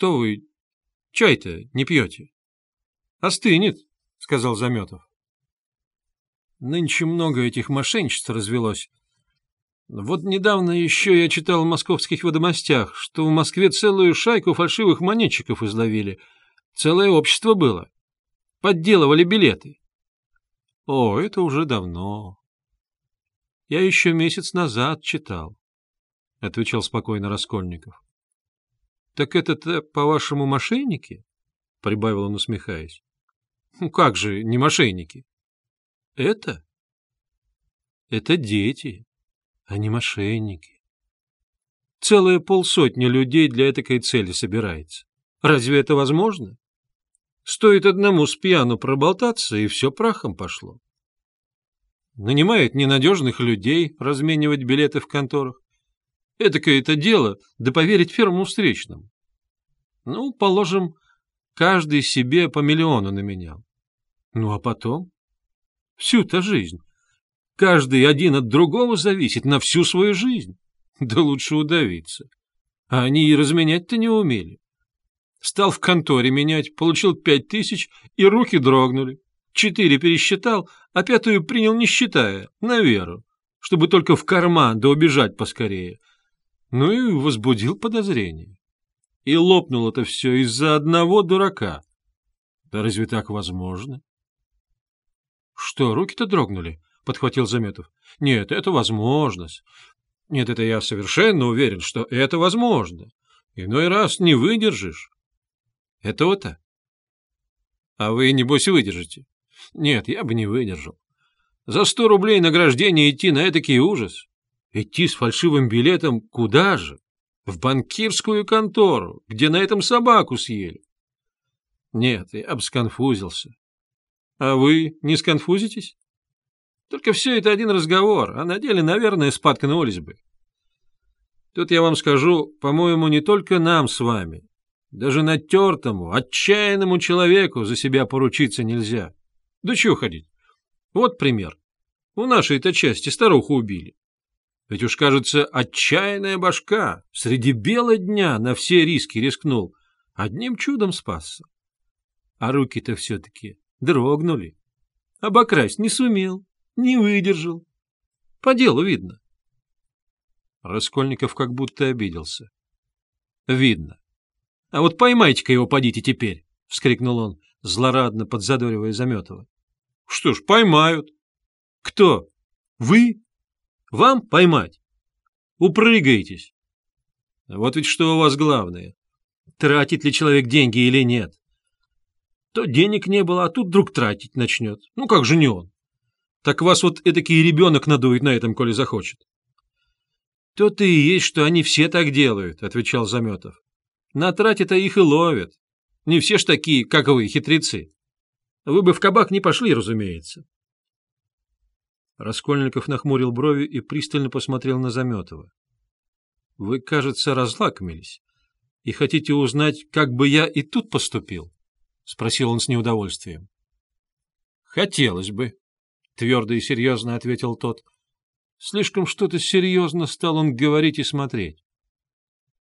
что вы чай-то не пьете? — Остынет, — сказал Заметов. Нынче много этих мошенничеств развелось. Вот недавно еще я читал в московских ведомостях, что в Москве целую шайку фальшивых монетчиков изловили. Целое общество было. Подделывали билеты. О, это уже давно. Я еще месяц назад читал, — отвечал спокойно Раскольников. — Так это-то, по-вашему, мошенники? — прибавил он, усмехаясь. — Ну как же, не мошенники? — Это? — Это дети а не мошенники. Целая полсотни людей для этой цели собирается. Разве это возможно? Стоит одному с пьяну проболтаться, и все прахом пошло. Нанимают ненадежных людей разменивать билеты в конторах. Этакое это дело, да поверить первому встречному. Ну, положим, каждый себе по миллиону наменял. Ну, а потом? Всю-то жизнь Каждый один от другого зависит на всю свою жизнь. Да лучше удавиться. А они и разменять-то не умели. Стал в конторе менять, получил пять тысяч, и руки дрогнули. Четыре пересчитал, а пятую принял не считая, на веру, чтобы только в карман да убежать поскорее. Ну и возбудил подозрение. И лопнуло это все из-за одного дурака. Да разве так возможно? Что, руки-то дрогнули? — подхватил Заметов. — Нет, это возможность. Нет, это я совершенно уверен, что это возможно. Иной раз не выдержишь. — Это-то? — А вы, небось, выдержите? — Нет, я бы не выдержал. За сто рублей награждение идти на этакий ужас. Идти с фальшивым билетом куда же? В банкирскую контору, где на этом собаку съели. Нет, я бы сконфузился. А вы не сконфузитесь? Только все это один разговор, а на деле, наверное, споткнулись бы. Тут я вам скажу, по-моему, не только нам с вами. Даже натертому, отчаянному человеку за себя поручиться нельзя. Да чего ходить? Вот пример. У нашей-то части старуху убили. Ведь уж, кажется, отчаянная башка среди бела дня на все риски рискнул. Одним чудом спасся. А руки-то все-таки дрогнули. Обокрасть не сумел. Не выдержал. По делу видно. Раскольников как будто обиделся. Видно. А вот поймайте-ка его, подите теперь, — вскрикнул он, злорадно подзадоривая Заметова. — Что ж, поймают. — Кто? Вы? Вам поймать? Упрыгаетесь. Вот ведь что у вас главное. Тратит ли человек деньги или нет? То денег не было, а тут вдруг тратить начнет. Ну как же не он? Так вас вот эдакий ребенок надует на этом, коли захочет. — То-то и есть, что они все так делают, — отвечал Заметов. — На трате-то их и ловят. Не все ж такие, как вы, хитрецы. Вы бы в кабак не пошли, разумеется. Раскольников нахмурил брови и пристально посмотрел на Заметова. — Вы, кажется, разлакомились и хотите узнать, как бы я и тут поступил? — спросил он с неудовольствием. — Хотелось бы, твердо и серьезно ответил тот. Слишком что-то серьезно стал он говорить и смотреть.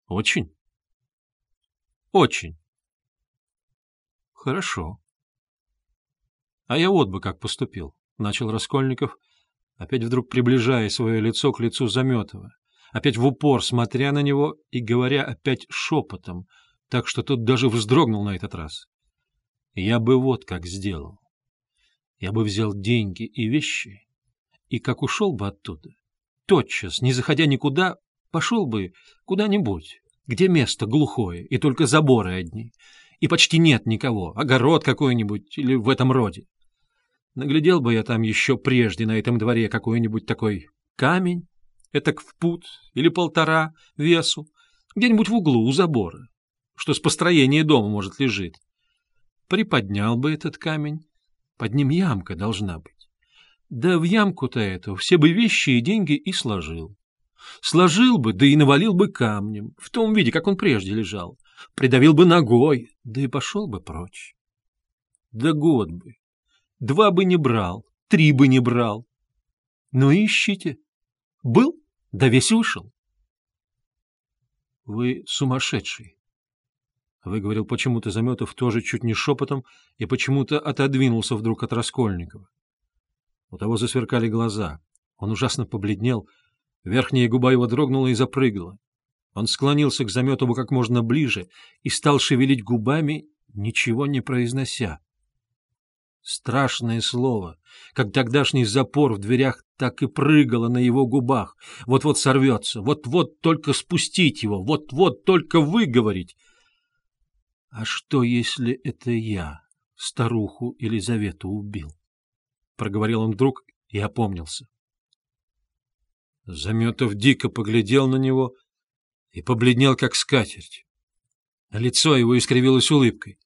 Очень? Очень. Хорошо. А я вот бы как поступил, начал Раскольников, опять вдруг приближая свое лицо к лицу Заметова, опять в упор смотря на него и говоря опять шепотом, так что тот даже вздрогнул на этот раз. Я бы вот как сделал я бы взял деньги и вещи, и как ушел бы оттуда, тотчас, не заходя никуда, пошел бы куда-нибудь, где место глухое и только заборы одни, и почти нет никого, огород какой-нибудь или в этом роде. Наглядел бы я там еще прежде на этом дворе какой-нибудь такой камень, этак в пут или полтора весу, где-нибудь в углу у забора, что с построения дома, может, лежит. Приподнял бы этот камень, под ним ямка должна быть. Да в ямку-то эту все бы вещи и деньги и сложил. Сложил бы, да и навалил бы камнем, в том виде, как он прежде лежал. Придавил бы ногой, да и пошел бы прочь. Да год бы. Два бы не брал, три бы не брал. Ну ищите. Был, да весь вышел. Вы сумасшедший. — выговорил почему-то Заметов тоже чуть не шепотом и почему-то отодвинулся вдруг от Раскольникова. У того засверкали глаза. Он ужасно побледнел, верхняя губа его дрогнула и запрыгала. Он склонился к Заметову как можно ближе и стал шевелить губами, ничего не произнося. Страшное слово, как тогдашний запор в дверях, так и прыгало на его губах. Вот-вот сорвется, вот-вот только спустить его, вот-вот только выговорить. А что, если это я старуху Елизавету убил? Проговорил он вдруг и опомнился. Заметов дико поглядел на него и побледнел, как скатерть. Лицо его искривилось улыбкой.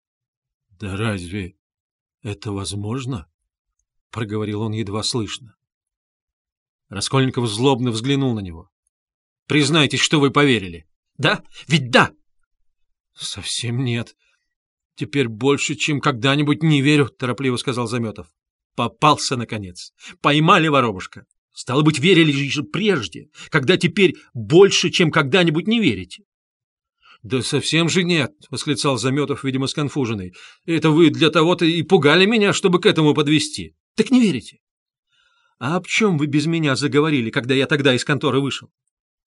— Да разве — Это возможно? — проговорил он едва слышно. Раскольников злобно взглянул на него. — Признайтесь, что вы поверили. Да? Ведь да! — Совсем нет. Теперь больше, чем когда-нибудь не верю, — торопливо сказал Заметов. — Попался, наконец. Поймали воробушка. Стало быть, верили же прежде, когда теперь больше, чем когда-нибудь не верите. — Да совсем же нет, — восклицал Заметов, видимо, сконфуженный. — Это вы для того-то и пугали меня, чтобы к этому подвести. Так не верите? — А об чем вы без меня заговорили, когда я тогда из конторы вышел?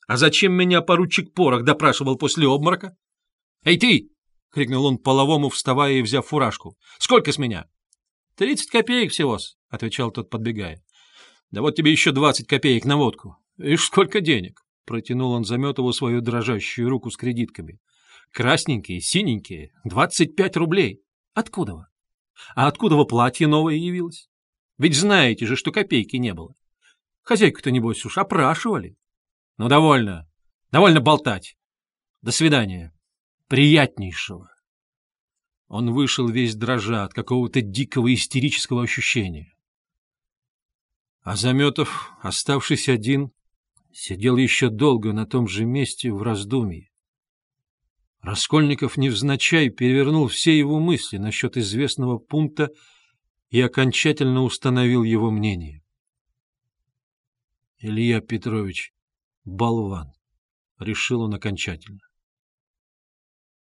А зачем меня поручик Порох допрашивал после обморока? — Эй, ты! — крикнул он половому, вставая и взяв фуражку. — Сколько с меня? — Тридцать копеек всего-с, — отвечал тот, подбегая. — Да вот тебе еще двадцать копеек на водку. Ишь, сколько денег! Протянул он Заметову свою дрожащую руку с кредитками. Красненькие, синенькие, двадцать пять рублей. Откуда вы? А откуда вы платье новое явилось? Ведь знаете же, что копейки не было. Хозяйку-то, небось, уж опрашивали. Ну, довольно. Довольно болтать. До свидания. Приятнейшего. Он вышел весь дрожа от какого-то дикого истерического ощущения. А Заметов, оставшись один, сидел еще долго на том же месте в раздумье. Раскольников невзначай перевернул все его мысли насчет известного пункта и окончательно установил его мнение. Илья Петрович — болван, — решил он окончательно.